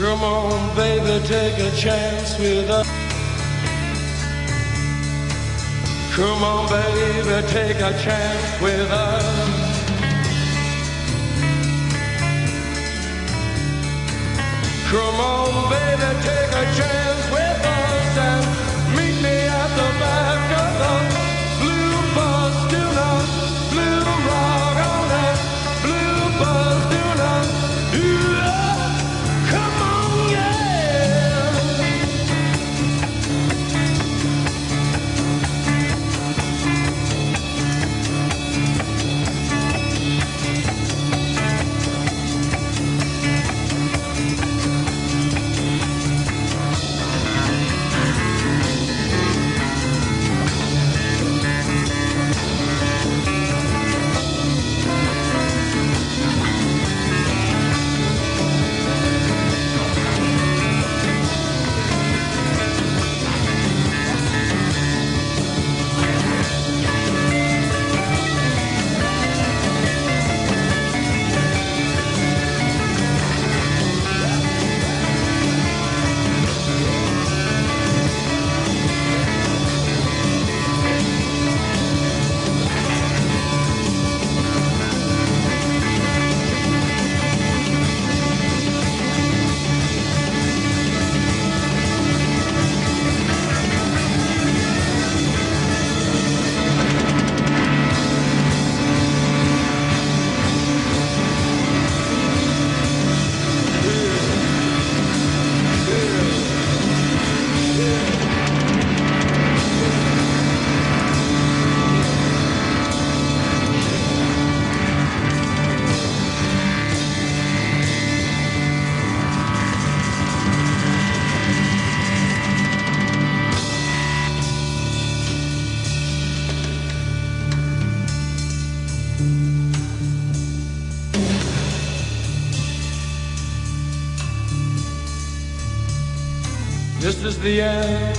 Come on, baby, take a chance with us. Come on, baby, take a chance with us. Come on, baby, take a chance with us and meet me at the back the end,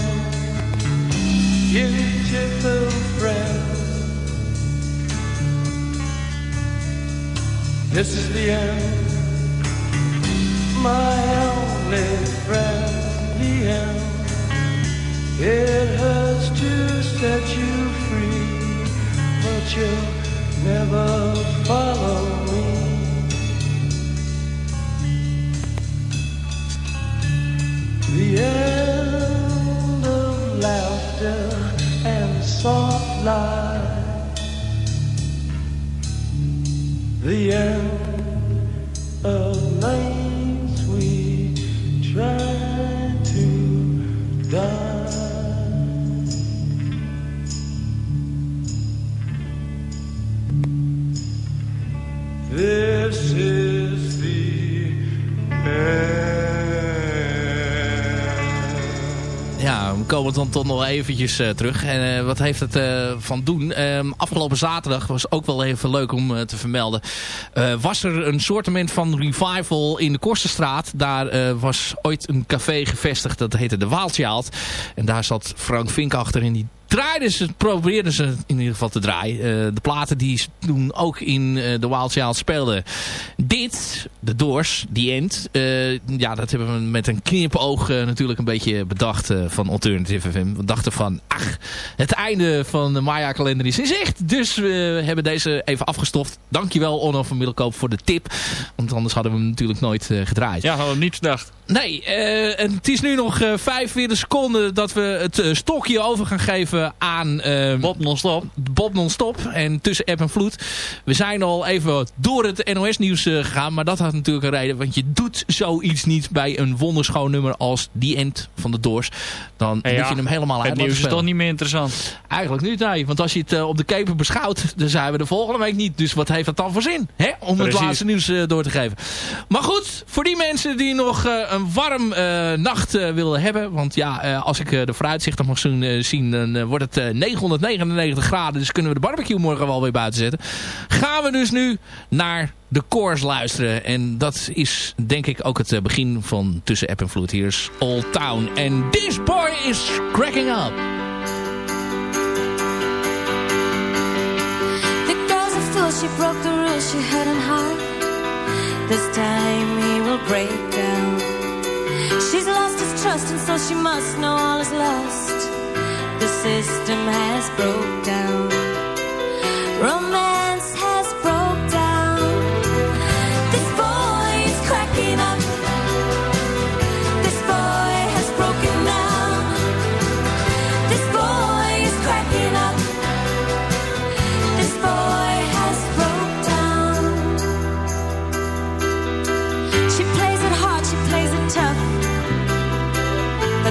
toch nog eventjes eh, terug. En eh, wat heeft het eh, van doen? Ehm, afgelopen zaterdag was ook wel even leuk om te vermelden. Was er een soortement van revival in de Korstenstraat. Daar was ooit een café gevestigd. Dat heette de Waaltjaald. En daar zat Frank Vink achter. En die draaiden ze, probeerden ze in ieder geval te draaien. Eh, de platen die ze toen ook in eh, de Wild Child speelden. Dit, de Doors, The End. eh, ja, dat hebben we met een knipoog natuurlijk een beetje bedacht van Alternative FM. We dachten van, ach, het einde van de Maya kalender is in zicht. Dus we hebben deze even afgestoft. Dankjewel Onno van Middelkoop voor de tip. Want anders hadden we hem natuurlijk nooit gedraaid. Ja, hadden we niet gedacht. Nee, eh, en het is nu nog eh 45 seconden dat we het eh, stokje over gaan geven aan eh, Bob non-stop. Bob non-stop en tussen app en vloed. We zijn al even door het NOS nieuws gegaan, maar dat had natuurlijk een reden. Want je doet zoiets niet bij een wonderschoon nummer als The End van de Doors. Dan Ja, moet je hem helemaal uit Het nieuws is toch niet meer interessant. Eigenlijk niet, nee. Want als je het op de keper beschouwt, dan zijn we de volgende week niet. Dus wat heeft dat dan voor zin? Hè? Om Precies. het laatste nieuws door te geven. Maar goed, voor die mensen die nog een warm eh, nacht eh, willen hebben. Want ja, eh, als ik de vooruitzichten mag zien, dan wordt het eh, 999 graden. Dus kunnen we de barbecue morgen wel weer buiten zetten. Gaan we dus nu naar de koors luisteren. En dat is denk ik ook het begin van Tussen App en Vloed. Hier is Old Town. En this boy is cracking up. She broke the rules she had in heart. This time he will break down. She's lost his trust and so she must know all is lost. The system has broke down. Romance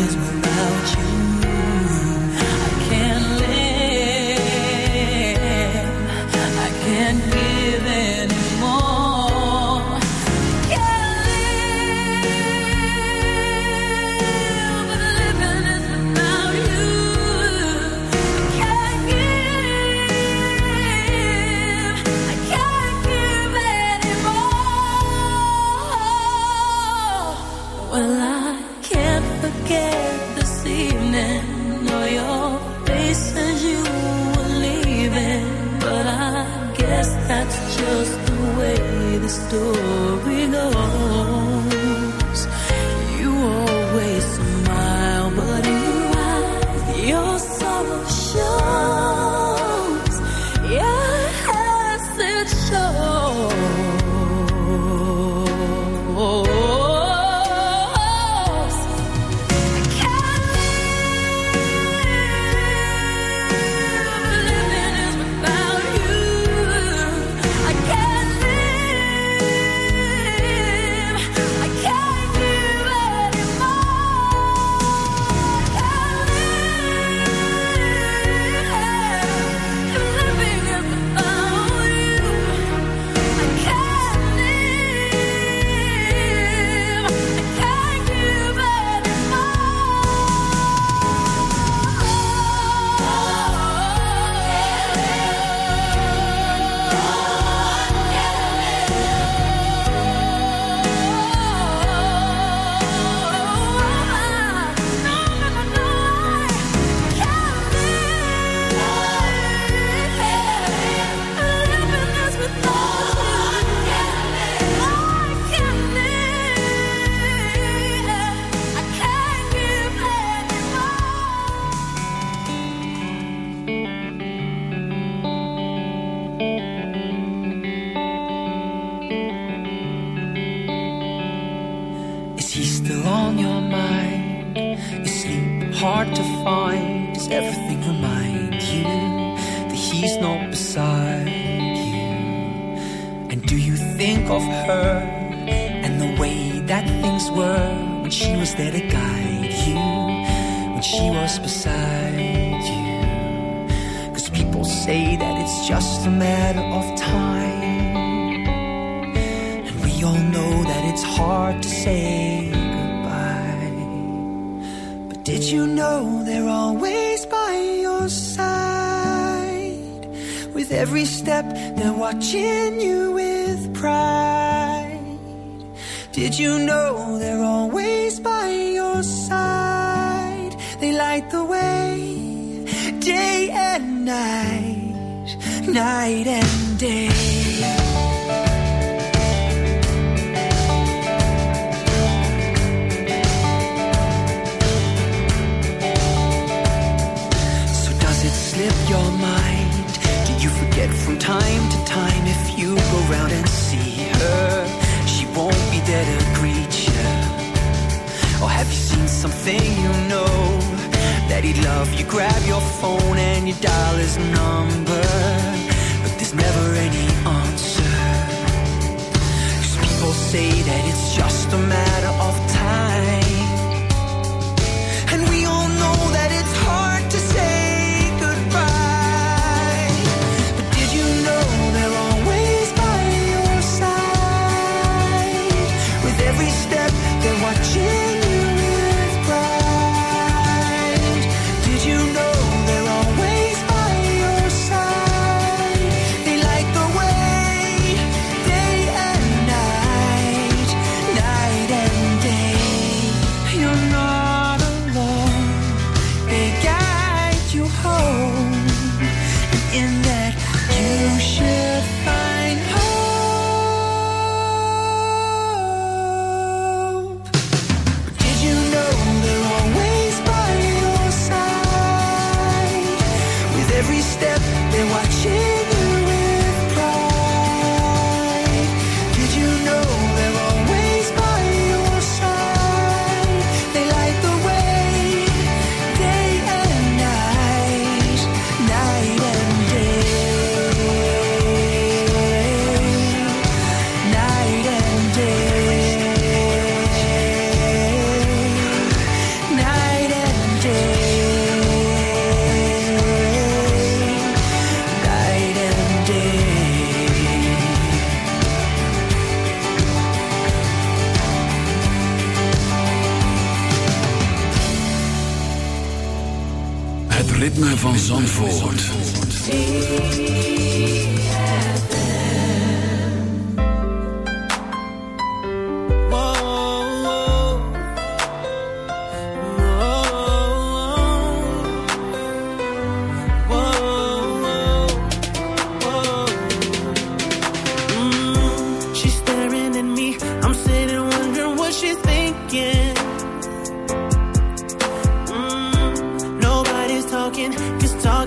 is my life. door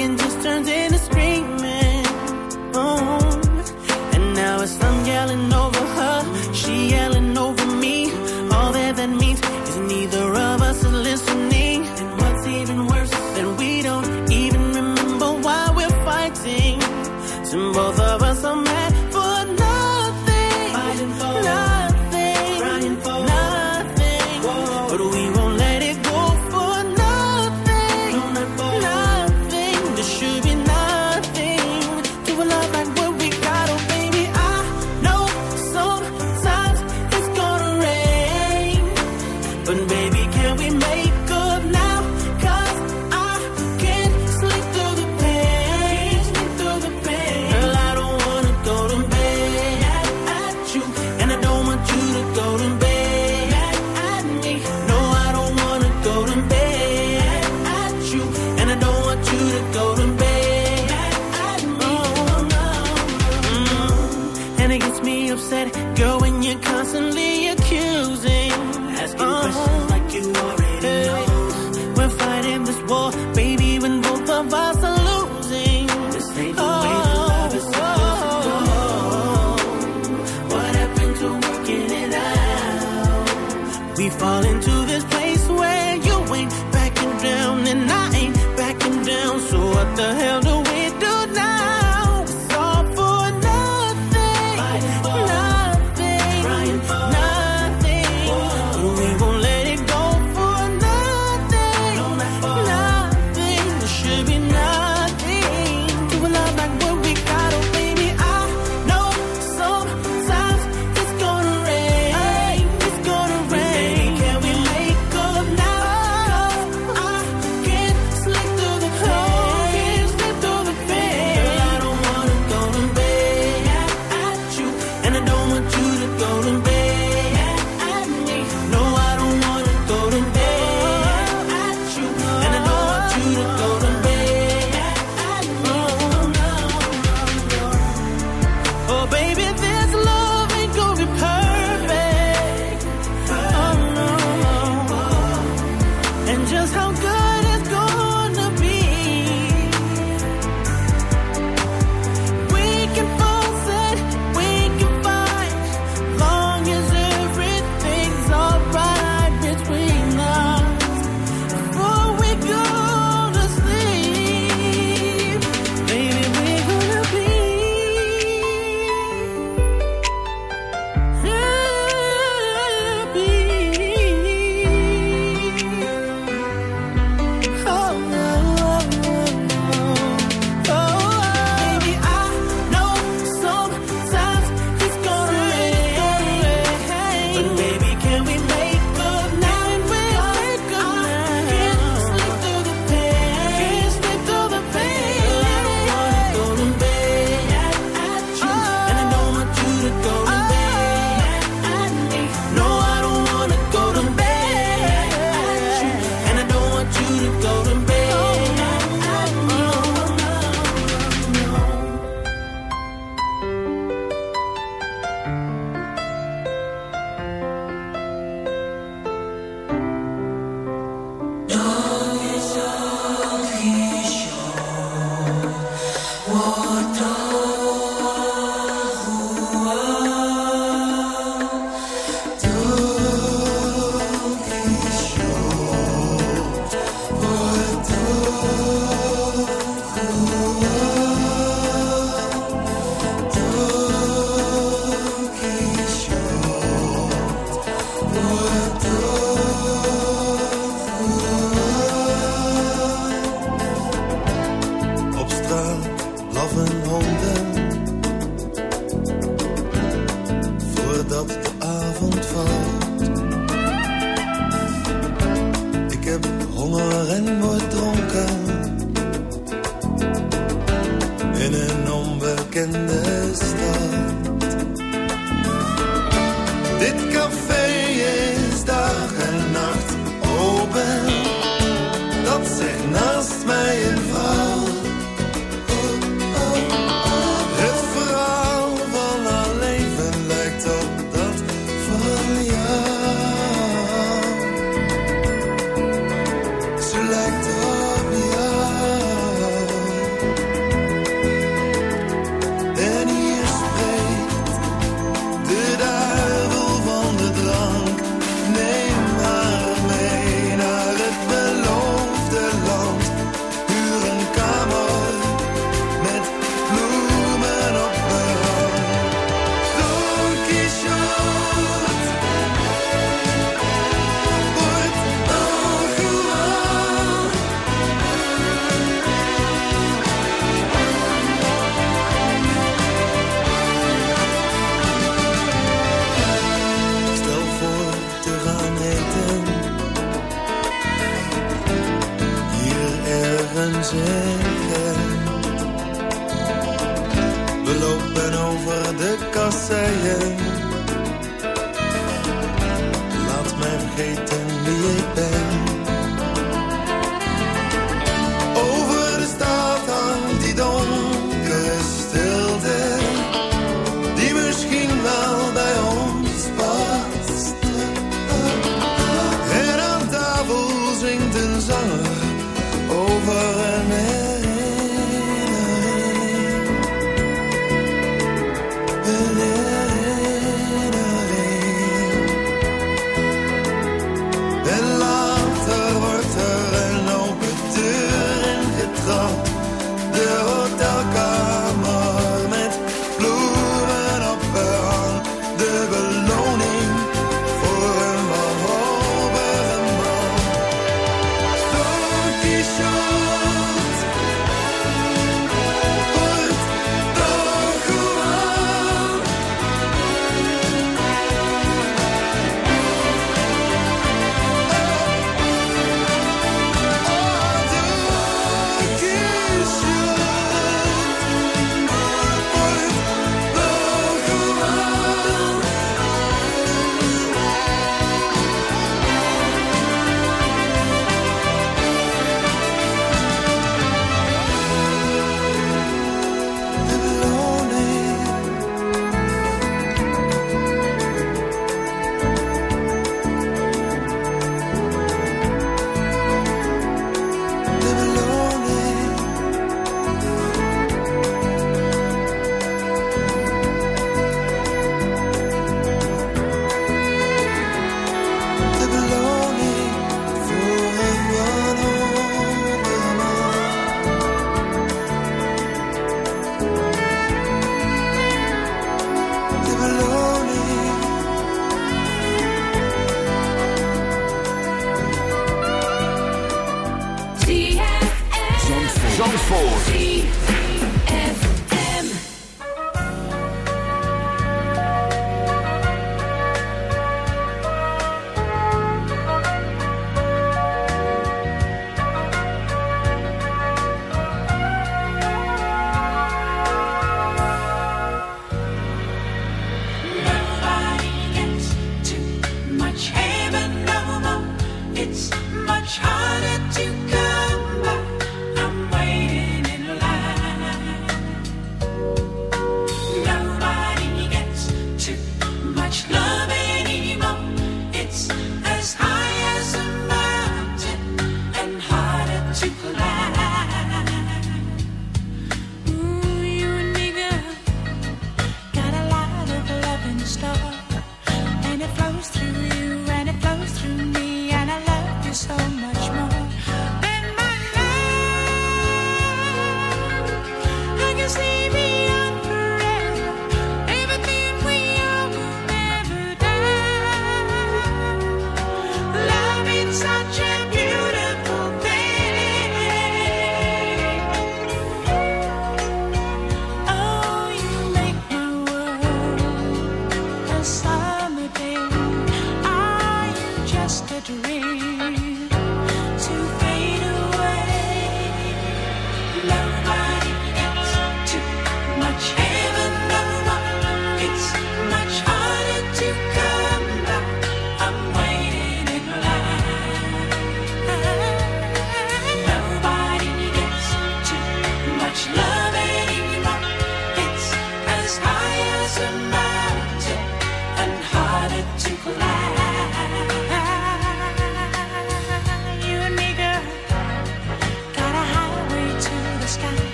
talking just turns into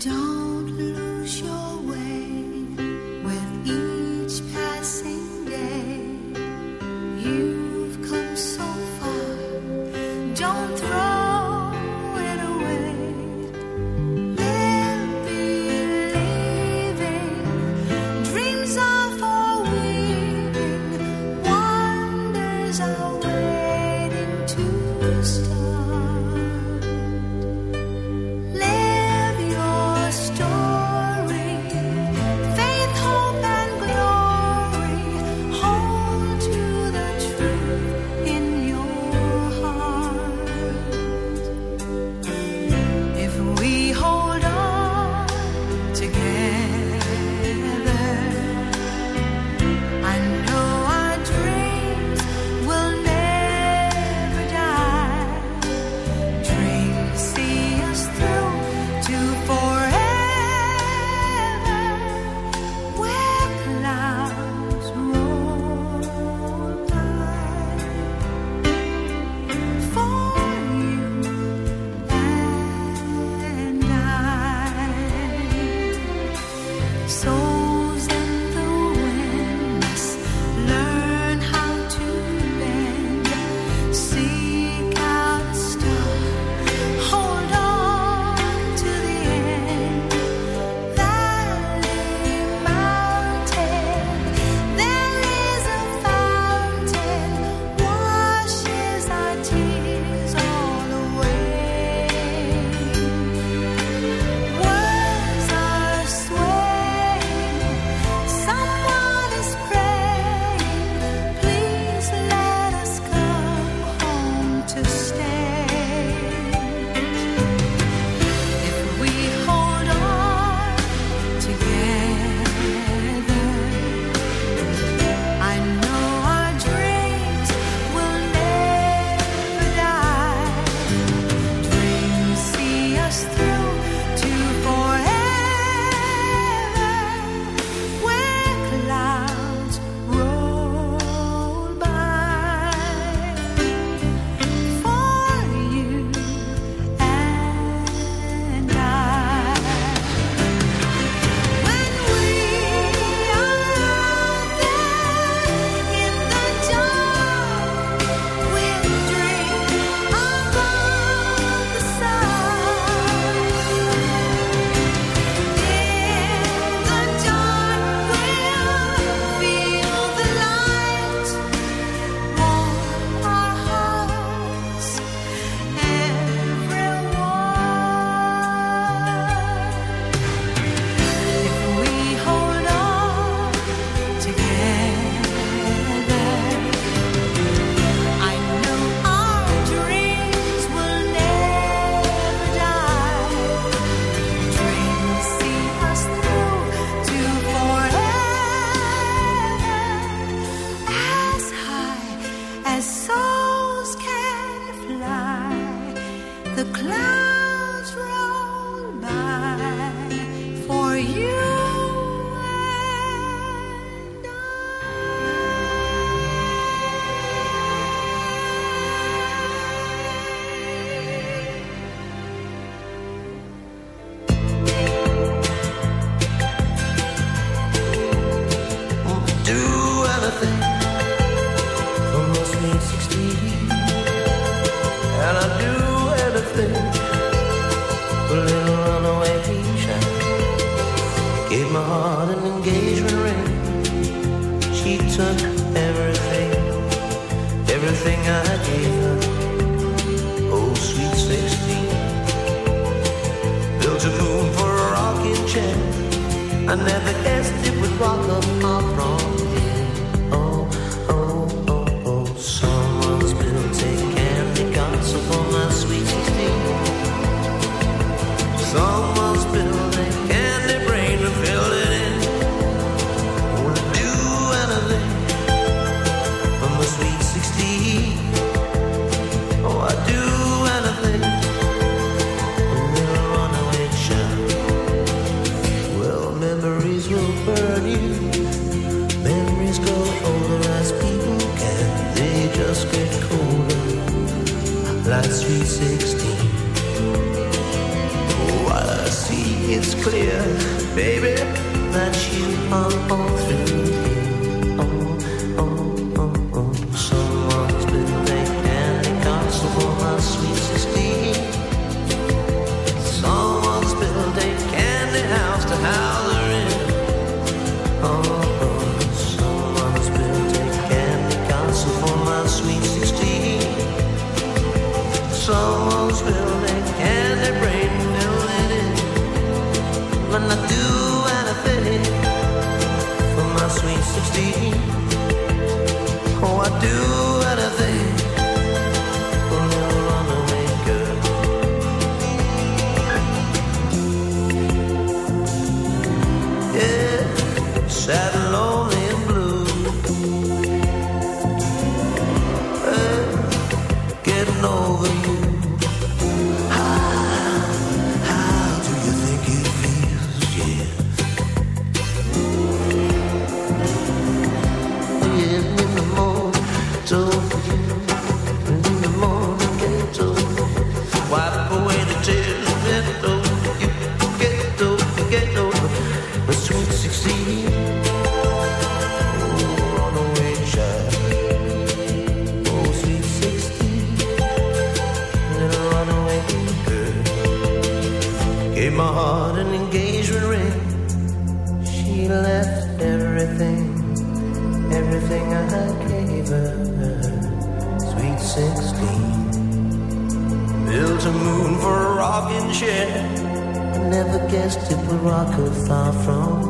Don't. 16. Oh, I do talking shit. I never guessed it would rock her far from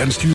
en you.